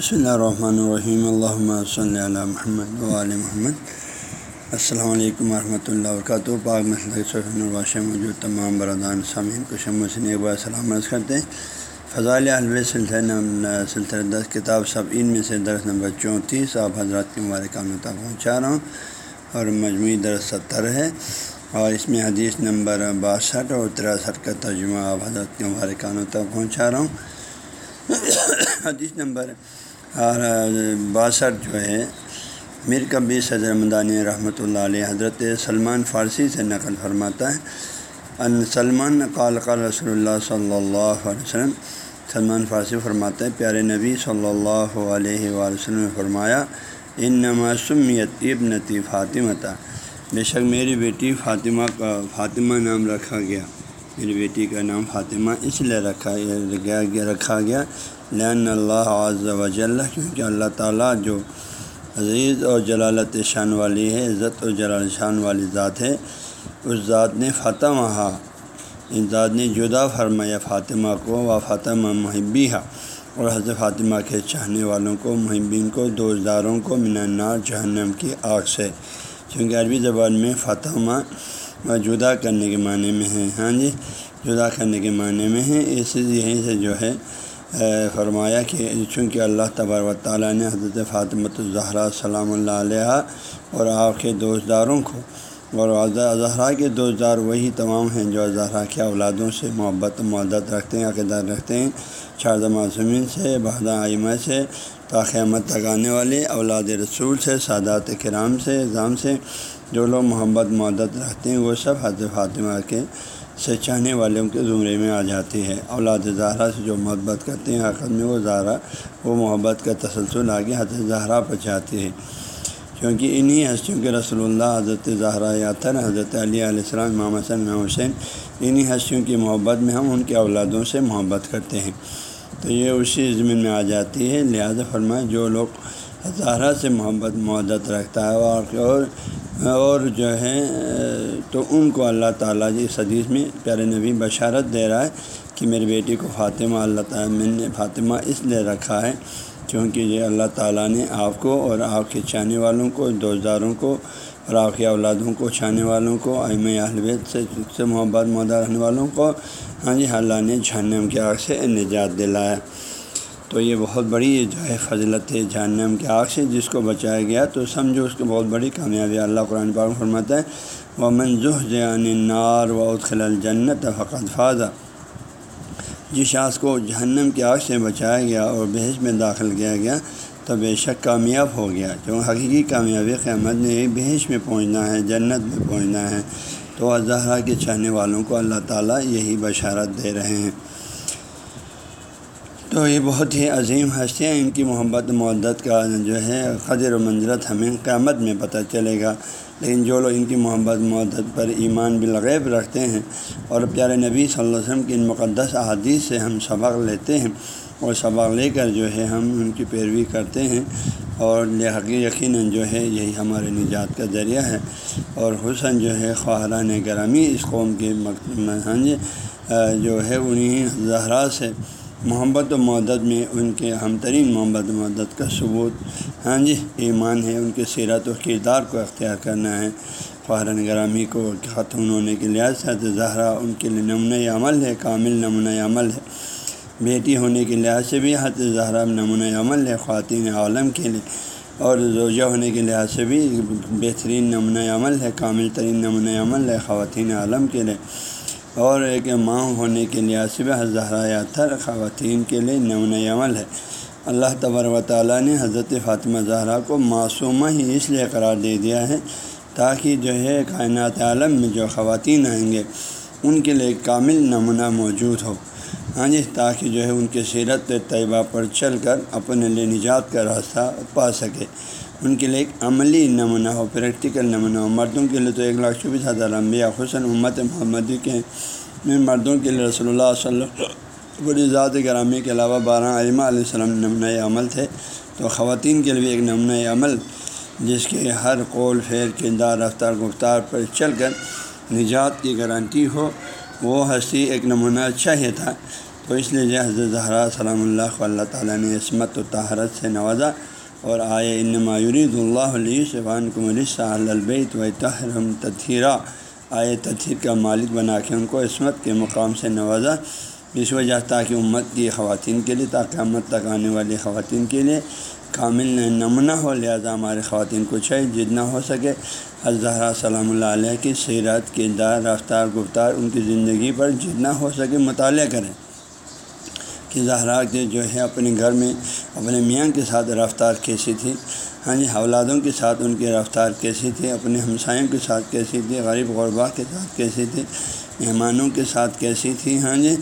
بسم اللہ الرحمن الرحیم اللہ صلی اللہ محمد علیہ محمد السلام علیکم ورحمۃ اللہ وبرکاتہ پاک مسئلہ موجود تمام برادان سامعین کو شم حسین ایک بار سلامت کرتے ہیں. فضائل الب سلسلہ سلسلہ دس کتاب سب ان میں سے درس نمبر چونتیس آپ حضرات کے مبارکانوں تک پہنچا رہا ہوں اور مجموعی درس ستر ہے اور اس میں حدیث نمبر باسٹھ اور تریسٹھ کا ترجمہ آپ حضرت کے مبارکانوں تک پہنچا رہا ہوں۔ حدیث نمبر اور باسٹھ جو ہے میر کبی صدر مدانی رحمۃ اللہ علیہ، حضرت سلمان فارسی سے نقل فرماتا ہے۔ ان سلمان، قال قال رسول اللہ صلی اللہ علیہ وسلم، سلمان فارسی فرماتا ہے، پیارے نبی صلی اللہ علیہ وآلہ وسلم نے فرمایا ان نماسمیت ابنتی فاطمہ تھا بے شک میری بیٹی فاطمہ کا، فاطمہ نام رکھا گیا۔ میری بیٹی کا نام فاطمہ اس لیے رکھا گیا رکھا گیا۔ لین اللہ عز و جل، کیونکہ اللہ تعالیٰ جو عزیز اور جلالت شان والی ہے، عزت اور جلال شان والی ذات ہے، اس ذات نے فاطمہ اس ذات نے جدا فرمایا فاطمہ کو و فاطمہ محبی اور حضرت فاطمہ کے چاہنے والوں کو، محبین کو دوزداروں کو منانار جہنم کی آگ سے۔ چونکہ عربی زبان میں فاطمہ جدا کرنے کے معنی میں ہے ہاں جی جدا کرنے کے معنی میں ہے اس یہیں سے جو ہے فرمایا کہ چونکہ اللہ تبار و تعالیٰ نے حضرت فاطمۃ الظہرا سلام اللہ علیہ اور آپ کے دوستداروں کو، اور زہرا کے دوستدار وہی تمام ہیں جو زہرا کے اولادوں سے محبت معدت رکھتے ہیں عقیدت رکھتے ہیں۔ شارد معصومین سے بہادہ آئمہ سے تاخیمت تک آنے والے اولاد رسول سے، سادات کرام سے اظام سے جو لوگ محبت معدت رکھتے ہیں، وہ سب حضرت فاطمہ کے سے چاہنے والوں کے زمرے میں آ جاتی ہے اولاد زہرا سے جو محبت کرتے ہیں حقت میں وہ زہرا، وہ محبت کا تسلسل آگے حضرت زہرا پر جاتی ہے کیونکہ انہی ہستیوں کے رسول اللہ، حضرت زہرا یاتر حضرت علیہ علیہ السلام، امام حسن، امام حسین، انہی ہستیوں کی محبت میں ہم ان کے اولادوں سے محبت کرتے ہیں۔ تو یہ اسی ضمن میں آ جاتی ہے۔ لہٰذا فرمائے جو لوگ زہرا سے محبت معدت رکھتا ہے اور اور جو ہے، تو ان کو اللہ تعالیٰ جی اس حدیث میں پیارے نبی بشارت دے رہا ہے کہ میری بیٹی کو فاطمہ اللہ تعالیٰ، میں نے فاطمہ اس لیے رکھا ہے کیونکہ یہ اللہ تعالیٰ نے آپ کو اور آپ کے چاہنے والوں کو دوزداروں کو اور آپ کے اولادوں کو چاہنے والوں کو ام اہلویت سے سے محبت مدہ رہنے والوں کو ہاں جی اللہ نے جہنم کے آگ سے نجات دلایا تو یہ بہت بڑی جو ہے فضلت ہے جہنم کے آگ سے جس کو بچایا گیا، تو سمجھو اس کو بہت بڑی کامیابی اللہ قرآن پاک فرماتا ہے وہ منظح جان نار و خل الجنت فقط فاضہ جس شاخ کو جہنم کی آگ سے بچایا گیا اور بحث میں داخل کیا گیا، تو بے شک کامیاب ہو گیا۔ کیونکہ حقیقی کامیابی قیامت نے بحث میں پہنچنا ہے، جنت میں پہنچنا ہے، تو اظہرا کے چاہنے والوں کو اللہ تعالیٰ یہی بشارت دے رہے ہیں۔ تو یہ بہت ہی عظیم ہستیاں ان کی محبت معدت کا جو ہے قدر و منظرت ہمیں قیامت میں پتہ چلے گا۔ لیکن جو لوگ ان کی محبت معدت پر ایمان بالغیب رکھتے ہیں اور پیارے نبی صلی اللہ علیہ وسلم کی ان مقدس احادیث سے ہم سبق لیتے ہیں اور سبق لے کر جو ہے ہم ان کی پیروی کرتے ہیں اور لحقی یقیناً جو ہے یہی ہمارے نجات کا ذریعہ ہے۔ اور حسن جو ہے خواہران گرامی اس قوم کے ہاں جی، جو ہے انہیں زہرا سے محبت و مدت میں ان کے ہم ترین محبت و مدت کا ثبوت۔ ہاں جی ایمان ہے، ان کے سیرت و کردار کو اختیار کرنا ہے۔ فہرن گرامی کو ختم ہونے کے لحاظ سے زہرا ان کے لیے نمونۂ عمل ہے، کامل نمونۂ عمل ہے۔ بیٹی ہونے کے لحاظ سے بھی حت زہرا نمونۂ عمل ہے، خواتین عالم کے لیے۔ اور زوجہ ہونے کے لحاظ سے بھی بہترین نمونۂ عمل ہے، کامل ترین نمونۂ عمل ہے، خواتین عالم کے لیے۔ اور ایک ماں ہونے کے لحاظ سے بھی زہرا تھر خواتین کے لیے نمونۂ عمل ہے۔ اللہ تبر و تعالیٰ نے حضرت فاطمہ زہرا کو معصومہ ہی اس لیے قرار دے دیا ہے تاکہ جو ہے کائنات عالم میں جو خواتین آئیں گے، ان کے لیے کامل نمونہ موجود ہو۔ ہاں جی تاکہ جو ہے ان کے سیرت طیبہ پر چل کر اپنے لیے نجات کا راستہ پا سکے۔ ان کے لیے ایک عملی نمونہ ہو پریکٹیکل نمونہ ہو مردوں کے لیے تو ایک لاکھ چوبیس ہزار انبیاء حسن امت محمدی کے، میں مردوں کے لیے رسول اللہ صلی اللہ بڑی ذات گرامی کے علاوہ بارہ علمہ علیہ السلام نمونۂ عمل تھے۔ تو خواتین کے لیے ایک نمونۂ عمل، جس کے ہر قول پھیر کردار، رفتار، گفتار پر چل کر نجات کی گارنٹی ہو، وہ ہستی ایک نمونہ اچھا ہی تھا۔ تو اس لیے جی حضرت زہرا سلام اللہ کو اللہ تعالیٰ نے عصمت و تحرت سے نوازا۔ اور آئے ان مایورید اللہ علیہ شبان کو ملسہ البیت و تحرم تطہیرہ آئے تطہیر کا مالک بنا کے ان کو عصمت کے مقام سے نوازا اس وجہ تاکہ امت کی خواتین کے لیے، تاکہ امت تک آنے والی خواتین کے لیے کامل نمونہ ہو، لہٰذا ہمارے خواتین کو چاہیے جتنا ہو سکے۔ الظہرا سلام اللہ علیہ کی سیرت، کردار، رفتار، گفتار، ان کی زندگی پر جتنا ہو سکے، مطالعہ کریں۔ کہ زہرا کے جو ہے اپنے گھر میں اپنے میاں کے ساتھ رفتار کیسی تھی؟ ہاں جی اولادوں کے ساتھ ان کی رفتار کیسی تھی؟ اپنے ہمسایوں کے ساتھ کیسی تھی؟ غریب غربا کے ساتھ کیسی تھی؟ مہمانوں کے ساتھ کیسی تھی؟ ہاں جی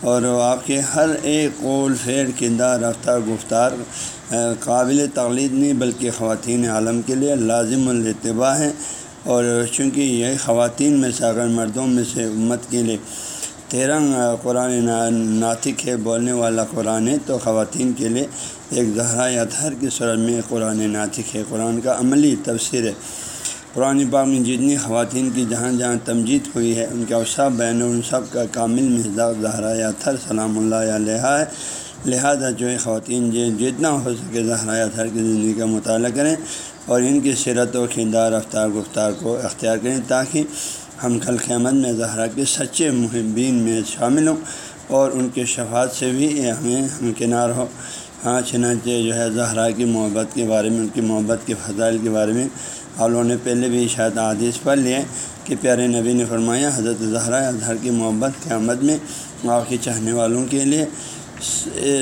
اور آپ کے ہر ایک قول فیر کردار، رفتار، گفتار قابل تقلید نہیں، بلکہ خواتین عالم کے لیے لازم الاتباع ہے۔ اور چونکہ یہ خواتین میں سے اگر مردوں میں سے امت کے لیے تیرہ قرآن ناطق ہے، بولنے والا قرآن ہے، تو خواتین کے لیے ایک زہرا اتھر کی صورت میں قرآن ناطق ہے۔ قرآن کا عملی تفسیر ہے۔ قرآن پاک میں جتنی خواتین کی جہاں جہاں تمجید ہوئی ہے، ان کا سب بین ان سب کا کامل مزاق زہرا اتھر سلام اللہ علیہ ہے۔ لہٰذا جو ہے خواتین جتنا ہو سکے زہرا اتھر کی زندگی کا مطالعہ کریں اور ان کی سیرت و کردار رفتار گفتار کو اختیار کریں تاکہ ہم کل قیامت میں زہرا کے سچے محبین میں شامل ہوں اور ان کے شفاعت سے بھی ہمیں ہمکنار ہو۔ ہاں چنانچہ جو ہے زہرا کی محبت کے بارے میں، ان کی محبت کے فضائل کے بارے میں اور انہوں نے پہلے بھی شاید عادث پڑھ لیے کہ پیارے نبی نے فرمایا، حضرت زہرا اظہر کی محبت قیامت میں آپ کے چاہنے والوں کے لیے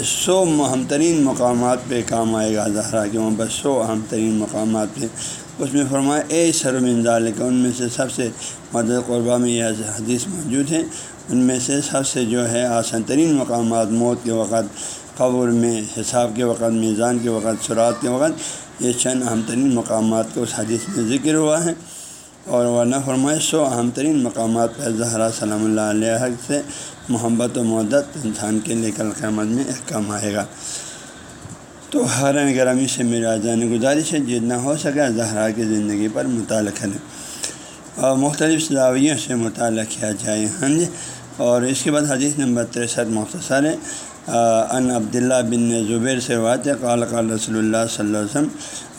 سو اہم ترین مقامات پہ کام آئے گا۔ زہرا کی محبت سو اہم ترین مقامات پہ اس میں فرمایا، اے سرم انضال کا ان میں سے سب سے مدد قربہ میں یہ حدیث موجود ہیں۔ ان میں سے سب سے جو ہے آسان ترین مقامات، موت کے وقت، قبر میں، حساب کے وقت، میزان کے وقت، سرات کے وقت، یہ چند اہم ترین مقامات کو اس حدیث میں ذکر ہوا ہے۔ اور ورنہ فرمائے سو اہم ترین مقامات پہ زہرا سلام اللہ علیہ سے محبت و مدت انسان کے لیے کل قیامت میں احکام آئے گا۔ تو ہر گرامی سے میرا جان گزارش ہے جتنا ہو سکے زہرا کی زندگی پر مطالعہ کریں اور مختلف زاویوں سے مطالعہ کیا جائے ہاں جی اور اس کے بعد حدیث نمبر تریسٹھ مختصر ہے۔ ان عبداللہ بن زبیر سے روایت قال قال رسول اللہ صلی اللہ علیہ وسلم،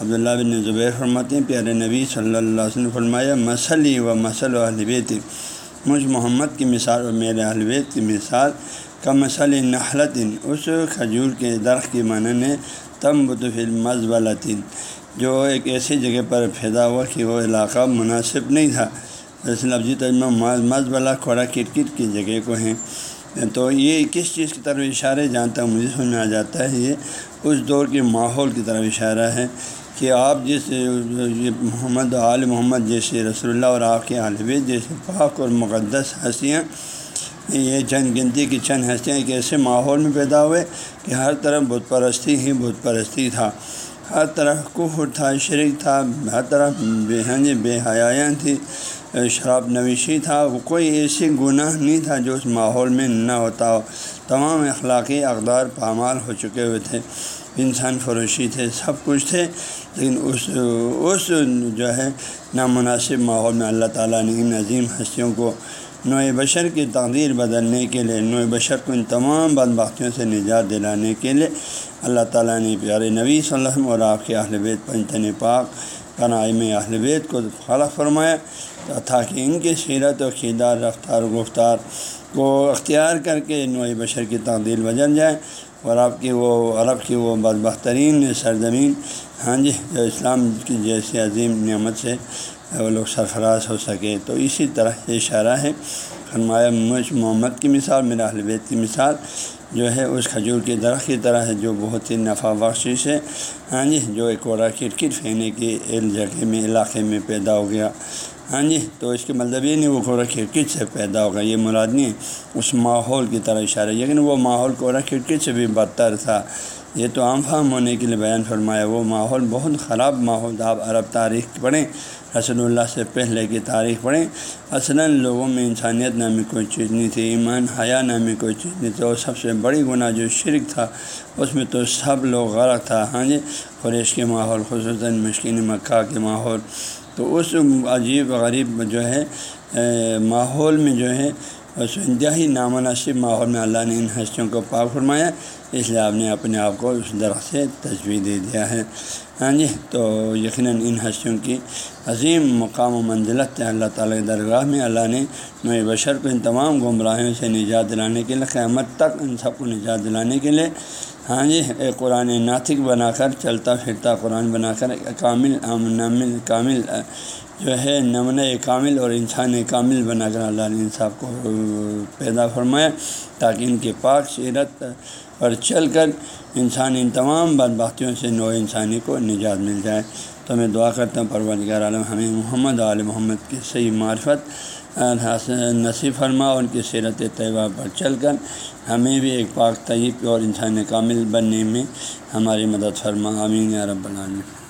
عبداللہ بن زبیر فرماتے ہیں، پیارے نبی صلی اللہ علیہ وسلم فرمایا، مسلی و مسل و البیت مجھ محمد کی مثال اور میرے البیت کی مثال کا مسل نحلت اس کھجور کے درخت کی معنی تم بطفل مزبلطن جو ایک ایسی جگہ پر پیدا ہوا کہ وہ علاقہ مناسب نہیں تھا۔ جیسے لفظی تجمہ مزبلا کھوڑا کٹ کٹ کی جگہ کو ہیں۔ تو یہ کس چیز کی طرف اشارہ جہاں تک مجھے سمجھ میں آ جاتا ہے، یہ اس دور کے ماحول کی طرف اشارہ ہے کہ آپ جس محمد عال محمد جیسے رسول اللہ اور آپ کے عالب جیسے پاک اور مقدس ہنسیاں یہ چند گنتی کی چند ہنسیاں ایک ایسے ماحول میں پیدا ہوئے کہ ہر طرف بت پرستی ہی بت پرستی تھا۔ ہر طرف کفر تھا، شرک تھا، ہر طرف بے ہنج بے حیاں تھی، شراب نویشی تھا۔ وہ کوئی ایسی گناہ نہیں تھا جو اس ماحول میں نہ ہوتا ہو۔ تمام اخلاقی اقدار پامال ہو چکے ہوئے تھے۔ انسان فروشی تھے، سب کچھ تھے، لیکن اس اس جو ہے، نامناسب ماحول میں اللہ تعالیٰ نے ان عظیم ہستیوں کو نوع بشر کی تقدیر بدلنے کے لیے نوع بشر کو ان تمام بدبختیوں سے نجات دلانے کے لیے اللہ تعالیٰ نے پیارے نبی صلی اللہ علیہ وسلم اور آپ کے اہل بیت پنجن پاک قنائم اہل بیت کو خلق فرمایا تاکہ ان کی سیرت و کردار، رفتار و گفتار کو اختیار کر کے نوع بشر کی تعدیل بدل جائے اور آپ کی وہ عرب کی وہ بد بہترین سرزمین ہاں جی جو اسلام کی جیسی عظیم نعمت سے وہ لوگ سرفراز ہو سکے۔ تو اسی طرح یہ اشارہ ہے، فرمایا، مجھ محمد کی مثال، میرا اہل بیت کی مثال جو ہے، اس کھجور کے درخت کی طرح ہے، جو بہت ہی نفع بخشش ہے۔ ہاں جی جو ایک کوڑا کرکٹ پھینے کی جگہ میں، علاقے میں پیدا ہو گیا۔ ہاں جی تو اس کے مطلب یہ نہیں، وہ کوڑا کھڑکٹ سے پیدا ہوگا یہ مراد نہیں اس ماحول کی طرح اشارہ لیکن یعنی وہ ماحول کوڑا کھڑکٹ سے بھی بدتر تھا۔ یہ تو عام فہم ہونے کے لیے بیان فرمایا، وہ ماحول بہت خراب ماحول تھا آپ عرب تاریخ پڑھیں، رسول اللہ سے پہلے کی تاریخ پڑھیں، اصلاً لوگوں میں انسانیت نامی کوئی چیز نہیں تھی، ایمان، حیا نامی کوئی چیز نہیں تھی، اور سب سے بڑی گناہ جو شرک تھا، اس میں تو سب لوگ غرق تھا ہاں جی؟ قریش کے ماحول، خصوصاً مشکل مکہ کے ماحول۔ تو اس عجیب غریب جو ہے ماحول میں جو ہے اس انتہائی نامناسب ماحول میں اللہ نے ان ہستیوں کو پاک فرمایا، اس لیے آپ نے اپنے آپ کو اس درخت سے تجویز دے دیا ہے۔ ہاں جی تو یقیناً ان ہستیوں کی عظیم مقام و منزلت ہے۔ اللہ تعالیٰ کے درگاہ میں اللہ نے نئے بشر کو ان تمام گمراہیوں سے نجات دلانے کے لیے، قیامت تک ان سب کو نجات دلانے کے لیے ہاں جی ایک قرآن ناطق بنا کر، چلتا پھرتا قرآن بنا کر کامل نامل، کامل جو ہے نمن کامل اور انسان کامل بنا کر اللہ نے انصاف کو پیدا فرمایا تاکہ ان کے پاک سیرت پر چل کر انسان ان تمام بدبختیوں سے نو انسانی کو نجات مل جائے۔ تو میں دعا کرتا ہوں، پروردگار عالم، ہمیں محمد عال محمد کی صحیح معرفت نصیب فرما ان کی سیرت طیبہ پر چل کر ہمیں بھی ایک پاک، طیب اور انسان کامل بننے میں ہماری مدد فرما۔ امین یا رب العالمین۔